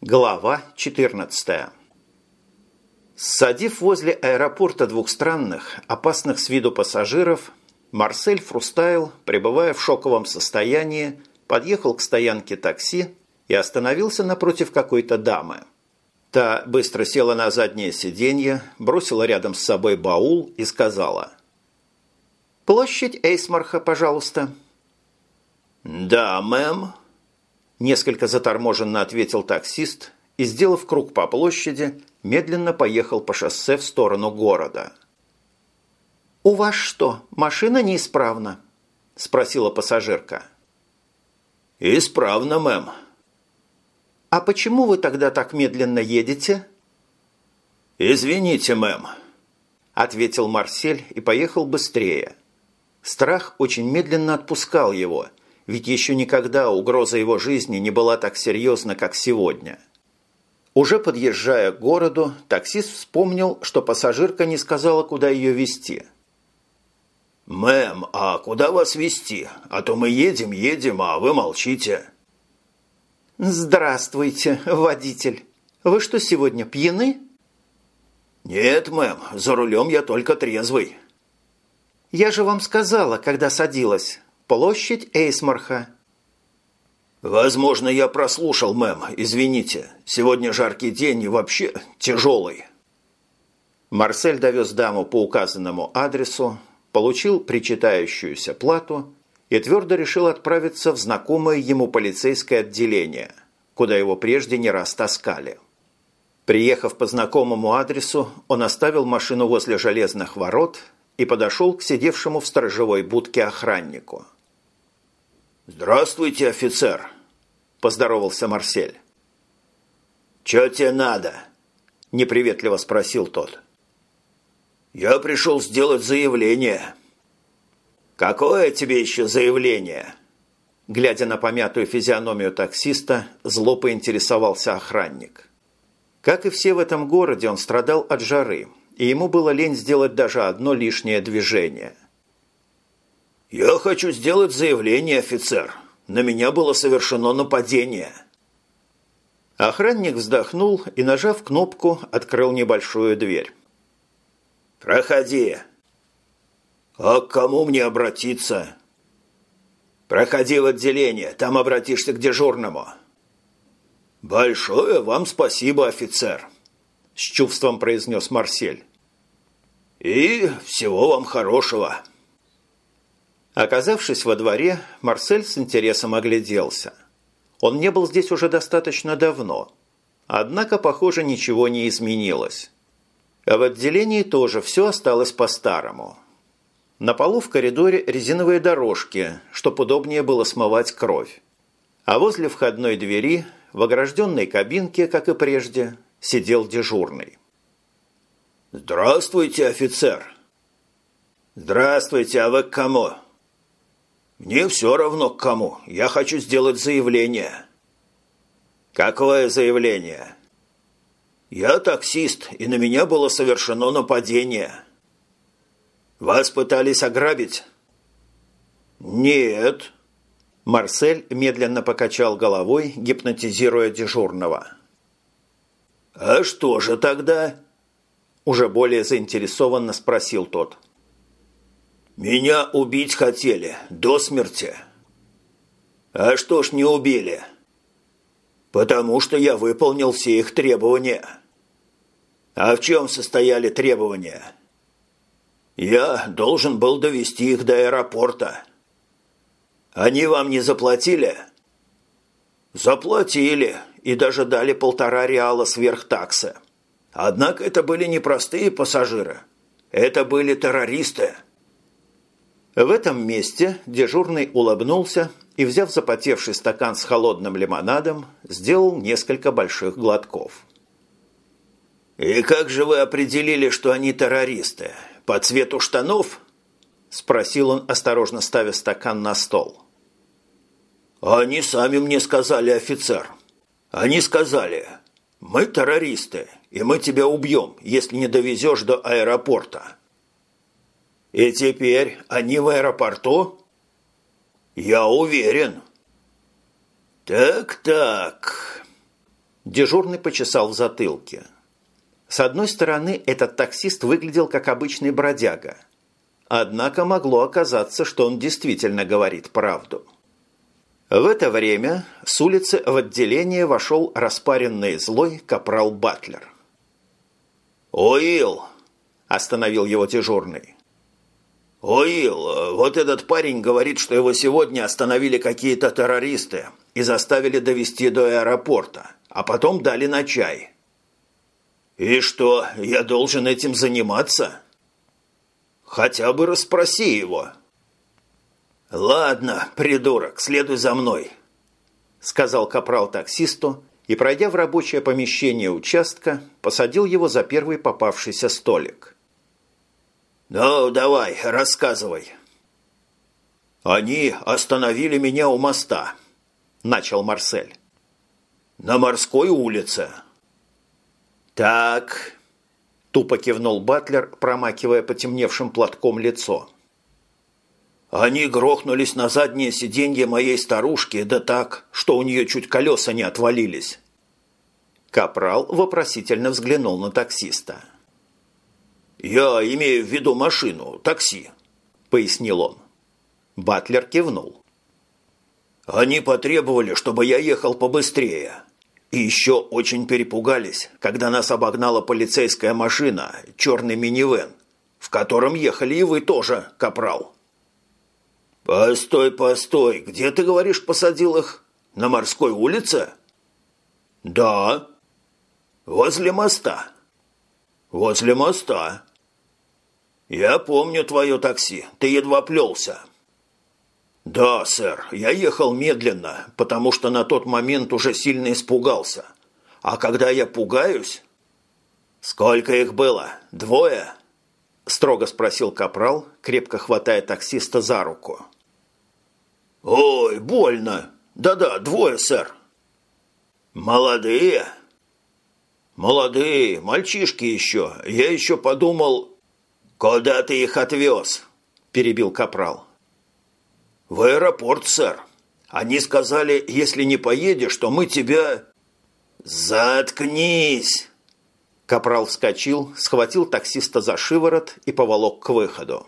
Глава 14 Ссадив возле аэропорта двух странных, опасных с виду пассажиров, Марсель Фрустайл, пребывая в шоковом состоянии, подъехал к стоянке такси и остановился напротив какой-то дамы. Та быстро села на заднее сиденье, бросила рядом с собой баул и сказала «Площадь Эйсмарха, пожалуйста». «Да, мэм», – несколько заторможенно ответил таксист и, сделав круг по площади, медленно поехал по шоссе в сторону города. «У вас что, машина неисправна?» – спросила пассажирка. «Исправно, мэм». «А почему вы тогда так медленно едете?» «Извините, мэм», – ответил Марсель и поехал быстрее. Страх очень медленно отпускал его, ведь еще никогда угроза его жизни не была так серьезна, как сегодня. Уже подъезжая к городу, таксист вспомнил, что пассажирка не сказала, куда ее везти. «Мэм, а куда вас везти? А то мы едем, едем, а вы молчите». «Здравствуйте, водитель. Вы что, сегодня пьяны?» «Нет, мэм, за рулем я только трезвый». «Я же вам сказала, когда садилась. Площадь Эйсмарха». «Возможно, я прослушал, мэм, извините. Сегодня жаркий день и вообще тяжелый». Марсель довез даму по указанному адресу, получил причитающуюся плату и твердо решил отправиться в знакомое ему полицейское отделение, куда его прежде не раз таскали. Приехав по знакомому адресу, он оставил машину возле железных ворот и подошел к сидевшему в сторожевой будке охраннику. «Здравствуйте, офицер!» – поздоровался Марсель. «Чё тебе надо?» – неприветливо спросил тот. «Я пришел сделать заявление». «Какое тебе еще заявление?» Глядя на помятую физиономию таксиста, зло поинтересовался охранник. Как и все в этом городе, он страдал от жары, и ему было лень сделать даже одно лишнее движение. «Я хочу сделать заявление, офицер. На меня было совершено нападение». Охранник вздохнул и, нажав кнопку, открыл небольшую дверь. «Проходи». «А к кому мне обратиться?» «Проходи в отделение, там обратишься к дежурному». «Большое вам спасибо, офицер», – с чувством произнес Марсель. «И всего вам хорошего». Оказавшись во дворе, Марсель с интересом огляделся. Он не был здесь уже достаточно давно. Однако, похоже, ничего не изменилось. А в отделении тоже все осталось по-старому. На полу в коридоре резиновые дорожки, чтобы удобнее было смывать кровь. А возле входной двери, в огражденной кабинке, как и прежде, сидел дежурный. «Здравствуйте, офицер!» «Здравствуйте, а вы к кому?» «Мне все равно к кому. Я хочу сделать заявление». «Какое заявление?» «Я таксист, и на меня было совершено нападение». «Вас пытались ограбить?» «Нет». Марсель медленно покачал головой, гипнотизируя дежурного. «А что же тогда?» Уже более заинтересованно спросил тот. «Меня убить хотели, до смерти». «А что ж не убили?» «Потому что я выполнил все их требования». «А в чем состояли требования?» «Я должен был довести их до аэропорта». «Они вам не заплатили?» «Заплатили и даже дали полтора реала сверх таксы. Однако это были не простые пассажиры. Это были террористы». В этом месте дежурный улыбнулся и, взяв запотевший стакан с холодным лимонадом, сделал несколько больших глотков. «И как же вы определили, что они террористы? По цвету штанов?» – спросил он, осторожно ставя стакан на стол. «Они сами мне сказали, офицер. Они сказали, мы террористы, и мы тебя убьем, если не довезешь до аэропорта». «И теперь они в аэропорту?» «Я уверен». «Так-так...» Дежурный почесал в затылке. С одной стороны, этот таксист выглядел как обычный бродяга. Однако могло оказаться, что он действительно говорит правду. В это время с улицы в отделение вошел распаренный злой капрал Батлер. «Уилл!» – остановил его дежурный. «Уилл, вот этот парень говорит, что его сегодня остановили какие-то террористы и заставили довести до аэропорта, а потом дали на чай». «И что, я должен этим заниматься?» «Хотя бы расспроси его». «Ладно, придурок, следуй за мной», – сказал капрал таксисту и, пройдя в рабочее помещение участка, посадил его за первый попавшийся столик. «Ну, давай, рассказывай». «Они остановили меня у моста», – начал Марсель. «На морской улице». «Так», – тупо кивнул Батлер, промакивая потемневшим платком лицо. «Они грохнулись на заднее сиденье моей старушки, да так, что у нее чуть колеса не отвалились». Капрал вопросительно взглянул на таксиста. «Я имею в виду машину, такси», – пояснил он. Батлер кивнул. «Они потребовали, чтобы я ехал побыстрее. И еще очень перепугались, когда нас обогнала полицейская машина, черный минивэн, в котором ехали и вы тоже, капрал». «Постой, постой, где, ты говоришь, посадил их? На морской улице?» «Да». «Возле моста». «Возле моста». «Я помню твое такси. Ты едва плелся». «Да, сэр, я ехал медленно, потому что на тот момент уже сильно испугался. А когда я пугаюсь...» «Сколько их было? Двое?» – строго спросил Капрал, крепко хватая таксиста за руку. «Ой, больно! Да-да, двое, сэр!» «Молодые?» «Молодые, мальчишки еще. Я еще подумал...» «Куда ты их отвез?» – перебил Капрал. «В аэропорт, сэр. Они сказали, если не поедешь, то мы тебя...» «Заткнись!» Капрал вскочил, схватил таксиста за шиворот и поволок к выходу.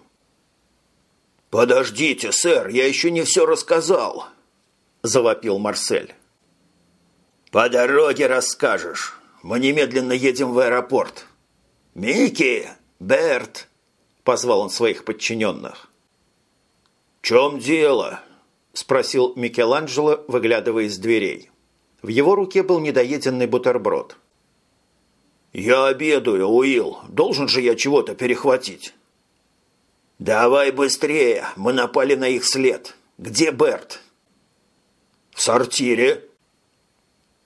«Подождите, сэр, я еще не все рассказал!» – завопил Марсель. «По дороге расскажешь. Мы немедленно едем в аэропорт. Микки! Берт!» – позвал он своих подчиненных. «В чем дело?» – спросил Микеланджело, выглядывая из дверей. В его руке был недоеденный бутерброд. «Я обедаю, Уилл. Должен же я чего-то перехватить». «Давай быстрее, мы напали на их след. Где Берт?» «В сортире».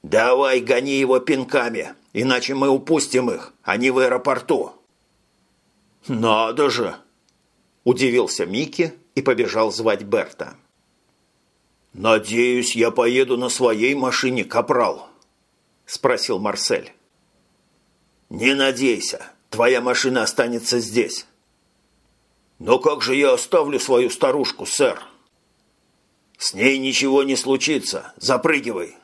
«Давай гони его пинками, иначе мы упустим их, они в аэропорту». «Надо же!» – удивился Микки и побежал звать Берта. «Надеюсь, я поеду на своей машине, капрал?» – спросил Марсель. «Не надейся, твоя машина останется здесь». «Но как же я оставлю свою старушку, сэр?» «С ней ничего не случится. Запрыгивай!»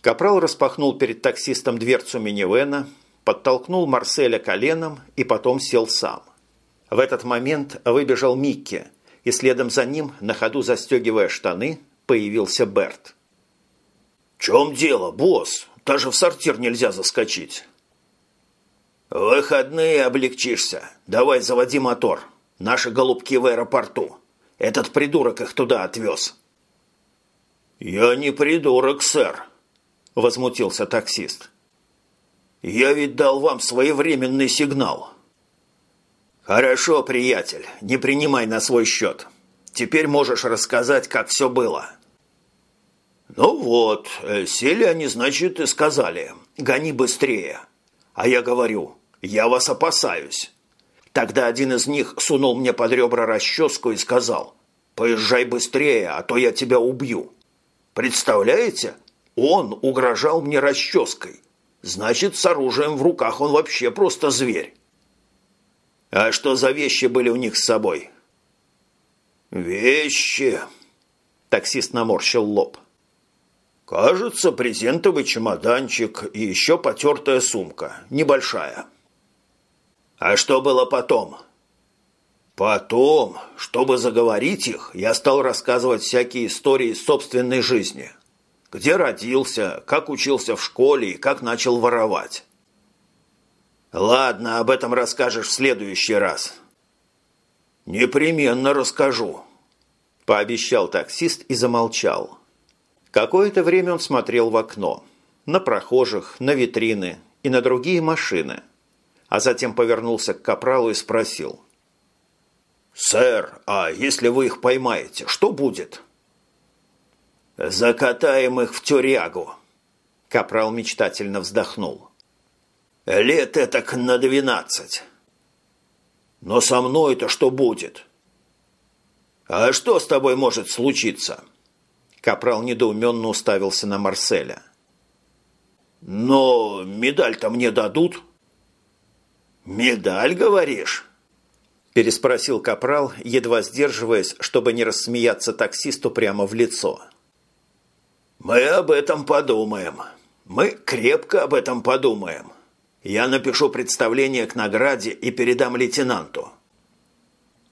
Капрал распахнул перед таксистом дверцу минивэна, подтолкнул Марселя коленом и потом сел сам. В этот момент выбежал Микки, и следом за ним, на ходу застегивая штаны, появился Берт. «В чем дело, босс? Даже в сортир нельзя заскочить». выходные облегчишься. Давай заводи мотор. Наши голубки в аэропорту. Этот придурок их туда отвез». «Я не придурок, сэр», – возмутился таксист. Я ведь дал вам своевременный сигнал. Хорошо, приятель, не принимай на свой счет. Теперь можешь рассказать, как все было. Ну вот, э, сели они, значит, и сказали, гони быстрее. А я говорю, я вас опасаюсь. Тогда один из них сунул мне под ребра расческу и сказал, поезжай быстрее, а то я тебя убью. Представляете? Он угрожал мне расческой. Значит, с оружием в руках он вообще просто зверь. А что за вещи были у них с собой? Вещи. Таксист наморщил лоб. Кажется, презентовый чемоданчик и еще потертая сумка, небольшая. А что было потом? Потом, чтобы заговорить их, я стал рассказывать всякие истории из собственной жизни. Где родился, как учился в школе и как начал воровать. Ладно, об этом расскажешь в следующий раз. Непременно расскажу, пообещал таксист и замолчал. Какое-то время он смотрел в окно. На прохожих, на витрины и на другие машины. А затем повернулся к капралу и спросил. «Сэр, а если вы их поймаете, что будет?» «Закатаем их в тюрягу», – капрал мечтательно вздохнул. «Лет этак на двенадцать». «Но со мной-то что будет?» «А что с тобой может случиться?» Капрал недоуменно уставился на Марселя. «Но медаль-то мне дадут?» «Медаль, говоришь?» Переспросил Капрал, едва сдерживаясь, чтобы не рассмеяться таксисту прямо в лицо. «Мы об этом подумаем. Мы крепко об этом подумаем. Я напишу представление к награде и передам лейтенанту».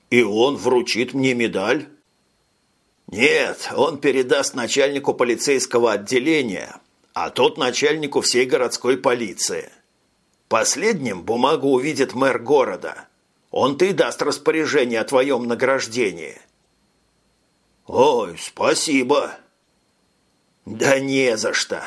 «И он вручит мне медаль?» «Нет, он передаст начальнику полицейского отделения, а тот начальнику всей городской полиции. Последним бумагу увидит мэр города. Он-то и даст распоряжение о твоем награждении». «Ой, спасибо!» «Да не за что!»